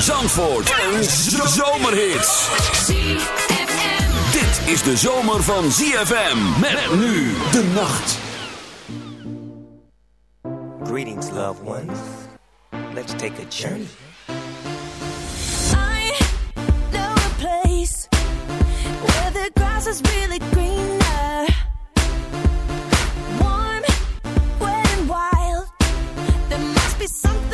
Zandvoort en zomerhits. Dit is de zomer van ZFM. Met, met nu de nacht. Greetings, loved ones. Let's take a journey. I know a place where the grass is really greener. Warm, wet and wild. There must be something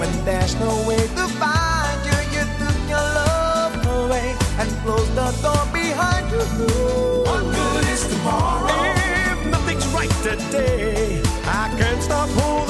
when there's no way to find you. You took your love away and closed the door behind you. What good is tomorrow if nothing's right today? I can't stop holding.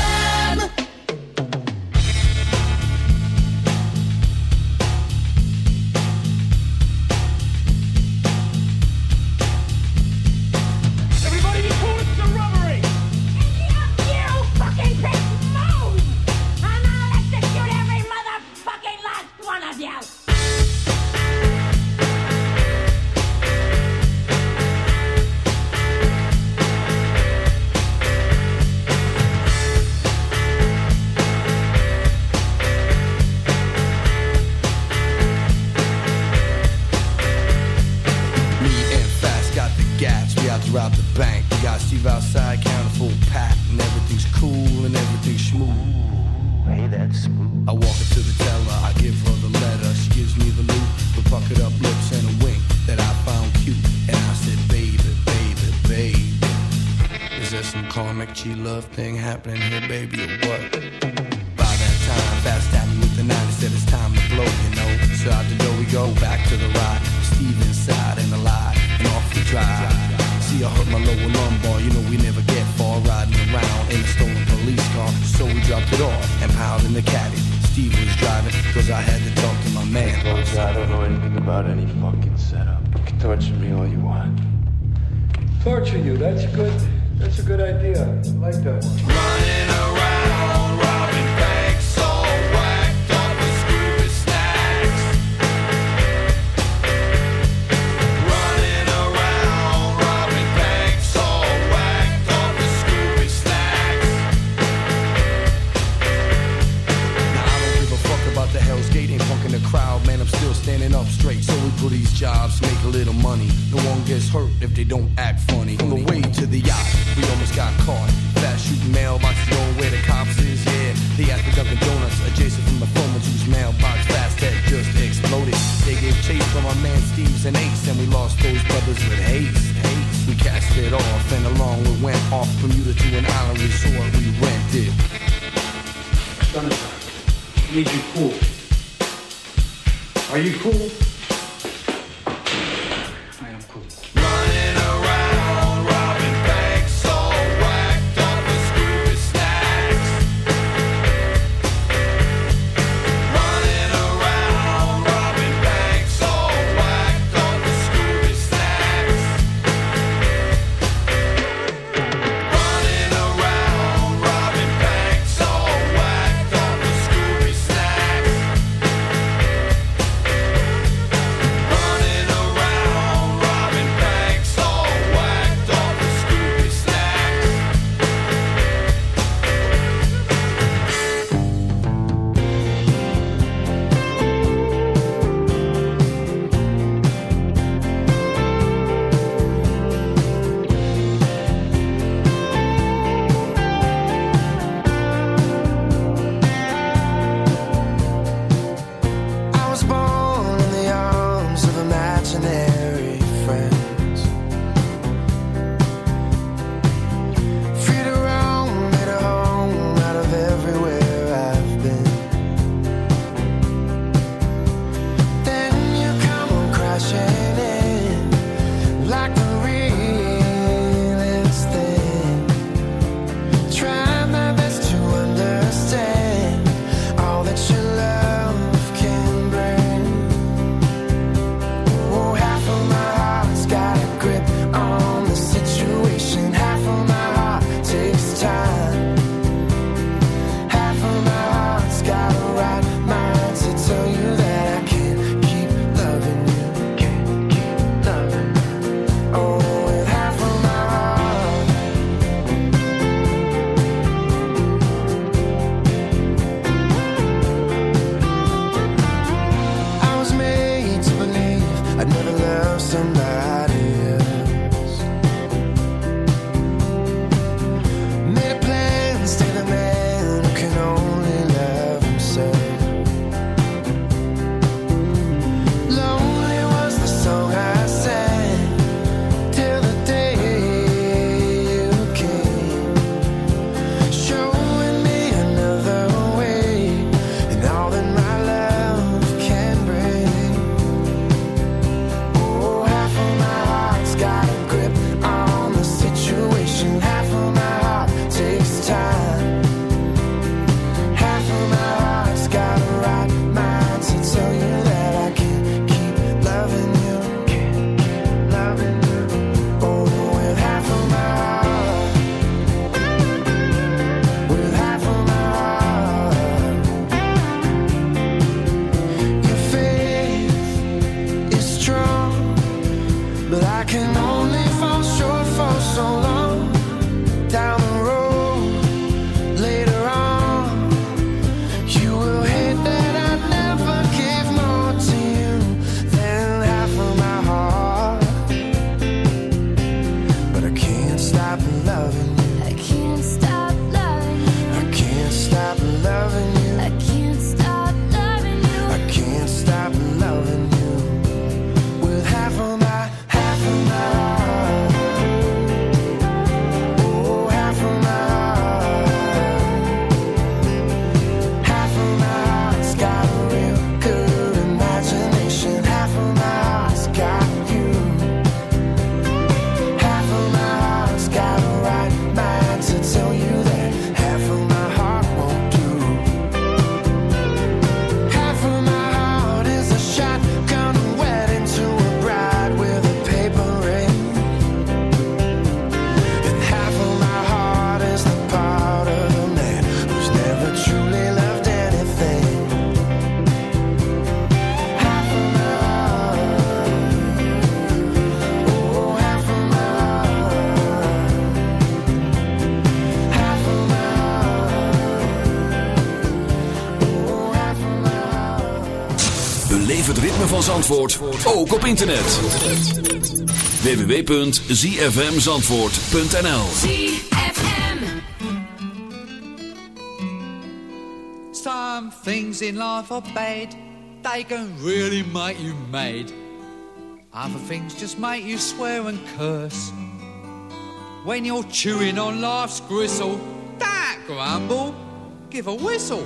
idea. I like that. Running around. Van Zandvoort ook op internet. www.zfmzandvoort.nl Some things in life are bad, they can really make you mad. Other things just make you swear and curse. When you're chewing on life's gristle, don't grumble, give a whistle.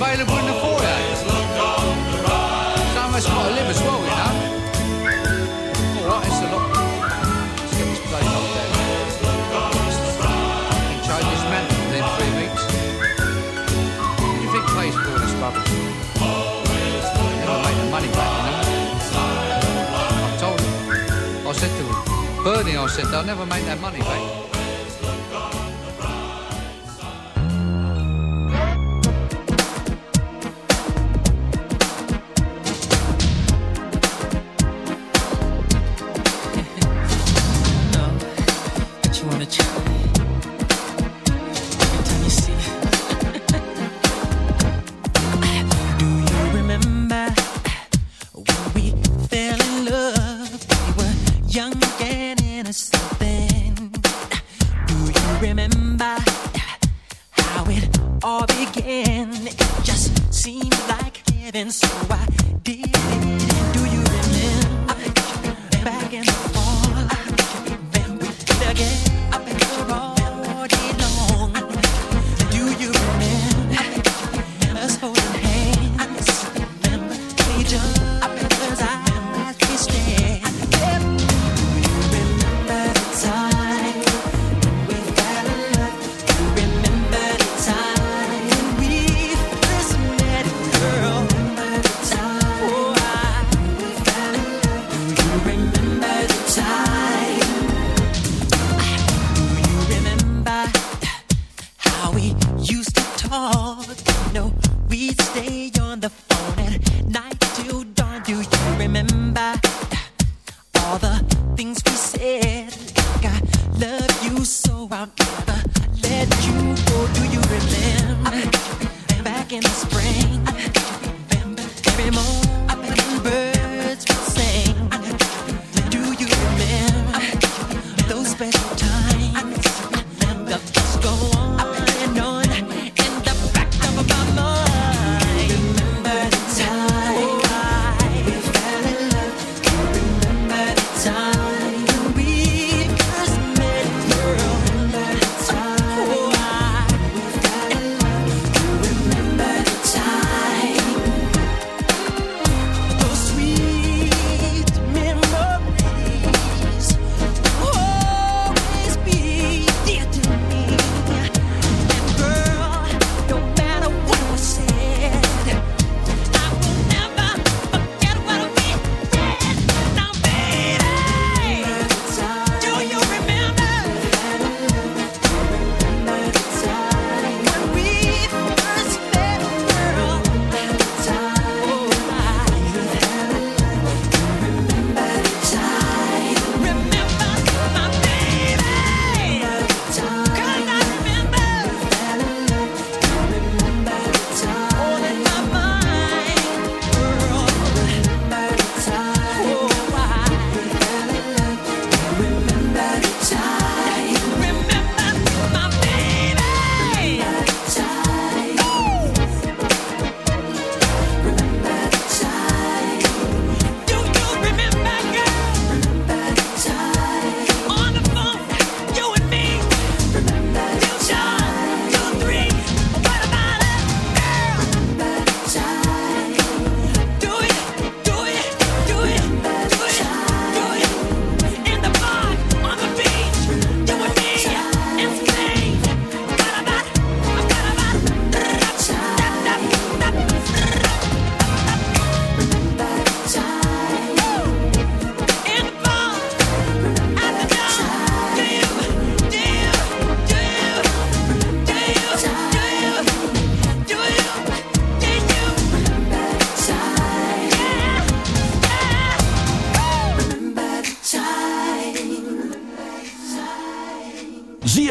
available in the foyer. Some of us got to live as well, you know. All right, it's a lot. Let's get this place locked down. Can change this man within three weeks. What do you think pays for this rubbish? Never make the money back, you know. I told him. I said to him, Bernie, I said, they'll never make that money back. Remember how it all began? It just seemed like heaven, so I did it. Do you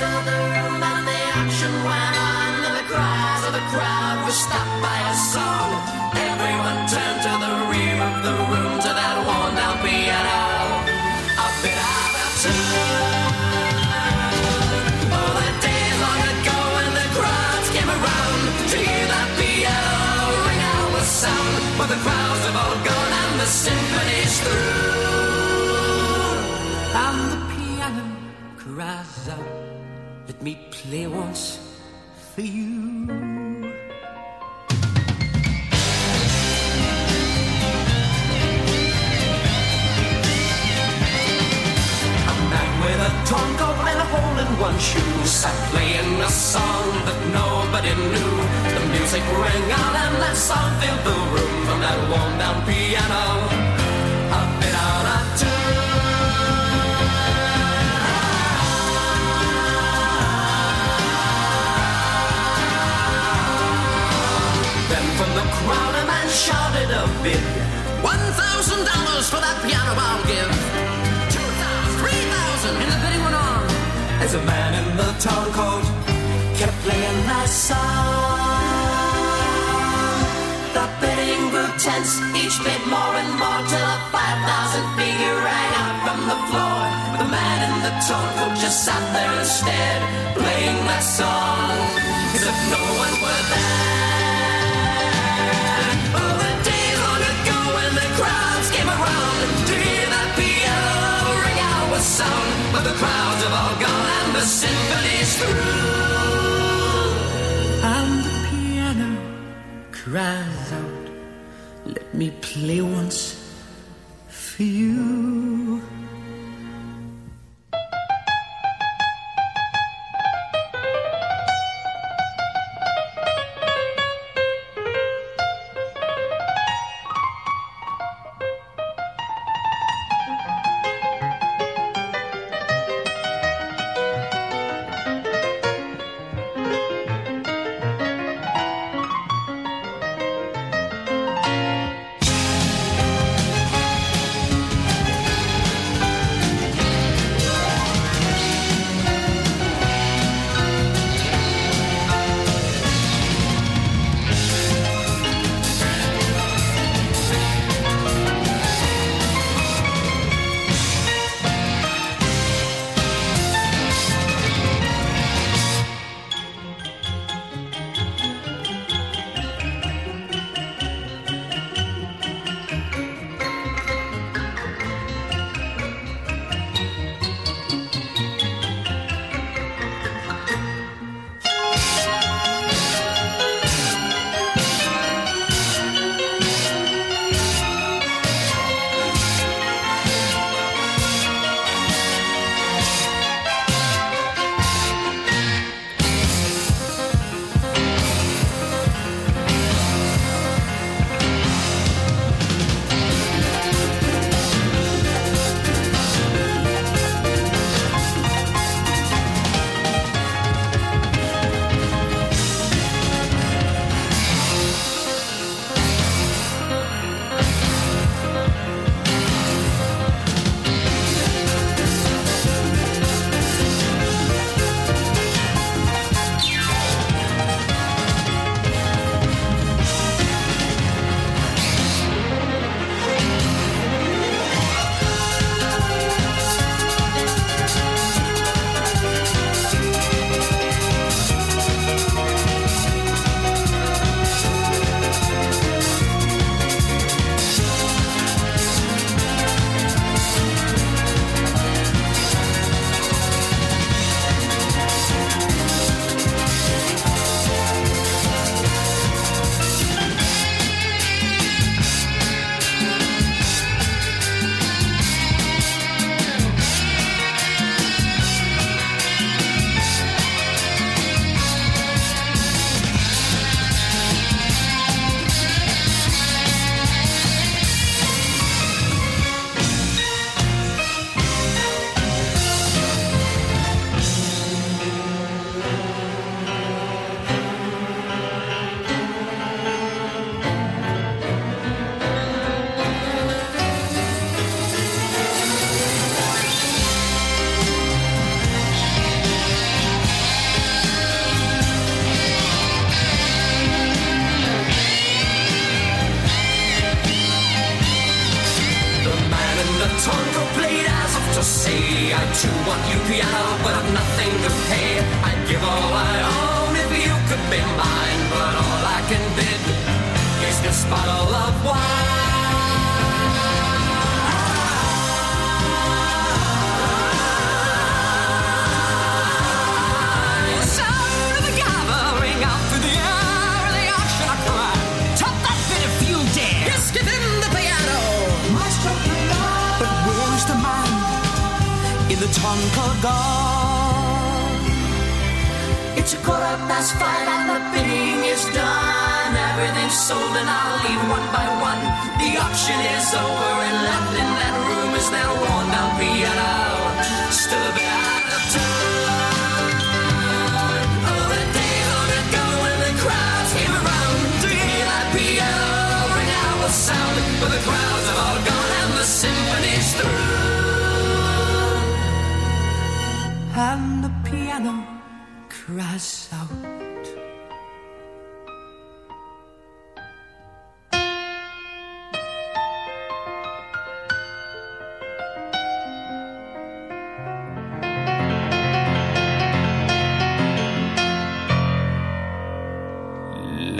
filled the room and the action went on. And the cries of the crowd. me play once for you. A man with a tongue gold and a hole in one shoe. Sat playing a song that nobody knew. The music rang out and that song filled the room. From that worn down piano. song, folk just sat there instead, playing that song as if no one were there. Oh, the days long ago when the crowds came around to hear that piano ring out with sound, but the crowds have all gone and the symphony's through. And the piano cries out, "Let me play once for you."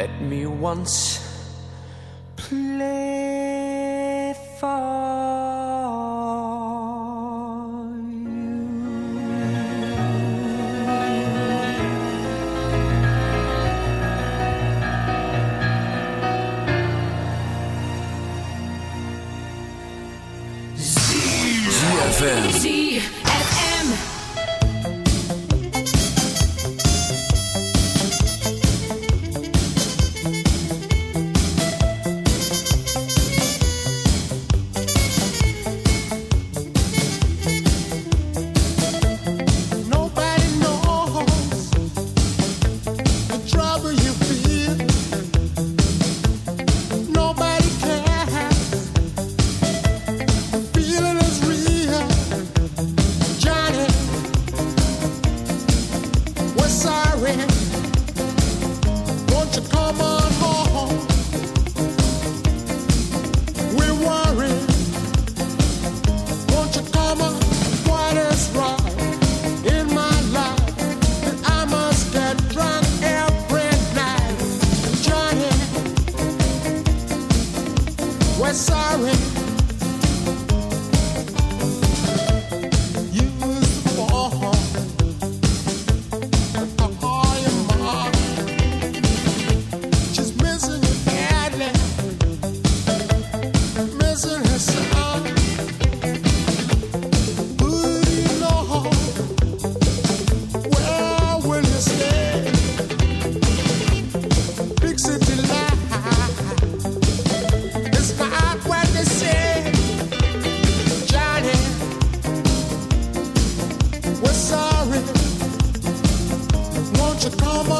Let me once play for you come on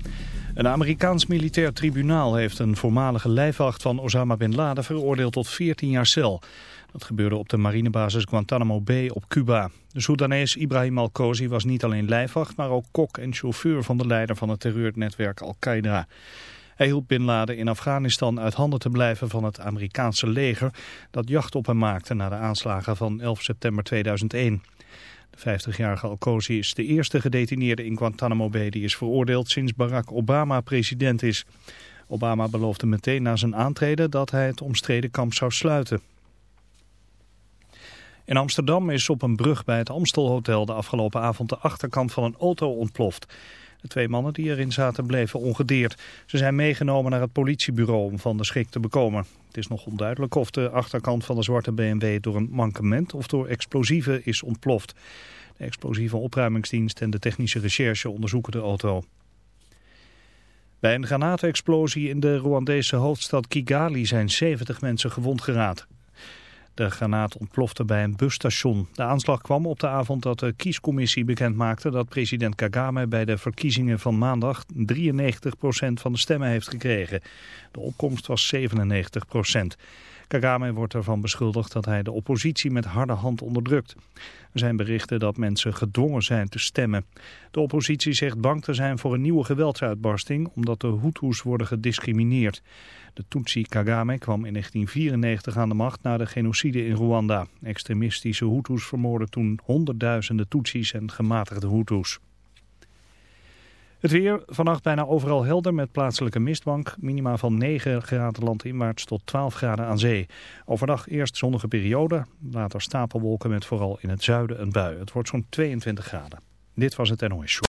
Een Amerikaans militair tribunaal heeft een voormalige lijfwacht van Osama Bin Laden veroordeeld tot 14 jaar cel. Dat gebeurde op de marinebasis Guantanamo Bay op Cuba. De Soedanees Ibrahim Al-Kozi was niet alleen lijfwacht, maar ook kok en chauffeur van de leider van het terreurnetwerk Al-Qaeda. Hij hielp Bin Laden in Afghanistan uit handen te blijven van het Amerikaanse leger dat jacht op hem maakte na de aanslagen van 11 september 2001. De 50-jarige Al-Kozi is de eerste gedetineerde in Guantanamo Bay die is veroordeeld sinds Barack Obama president is. Obama beloofde meteen na zijn aantreden dat hij het omstreden kamp zou sluiten. In Amsterdam is op een brug bij het Amstelhotel de afgelopen avond de achterkant van een auto ontploft. De twee mannen die erin zaten bleven ongedeerd. Ze zijn meegenomen naar het politiebureau om van de schrik te bekomen. Het is nog onduidelijk of de achterkant van de zwarte BMW door een mankement of door explosieven is ontploft. De explosieve opruimingsdienst en de technische recherche onderzoeken de auto. Bij een granaatexplosie in de Rwandese hoofdstad Kigali zijn 70 mensen gewond geraakt. De granaat ontplofte bij een busstation. De aanslag kwam op de avond dat de kiescommissie bekendmaakte dat president Kagame bij de verkiezingen van maandag 93% van de stemmen heeft gekregen. De opkomst was 97%. Kagame wordt ervan beschuldigd dat hij de oppositie met harde hand onderdrukt. Er zijn berichten dat mensen gedwongen zijn te stemmen. De oppositie zegt bang te zijn voor een nieuwe geweldsuitbarsting omdat de Hutus worden gediscrimineerd. De Tutsi Kagame kwam in 1994 aan de macht na de genocide in Rwanda. Extremistische Hutus vermoorden toen honderdduizenden Tutsis en gematigde Hutus. Het weer, vannacht bijna overal helder met plaatselijke mistbank. Minima van 9 graden landinwaarts tot 12 graden aan zee. Overdag eerst zonnige periode, later stapelwolken met vooral in het zuiden een bui. Het wordt zo'n 22 graden. Dit was het NOS Show.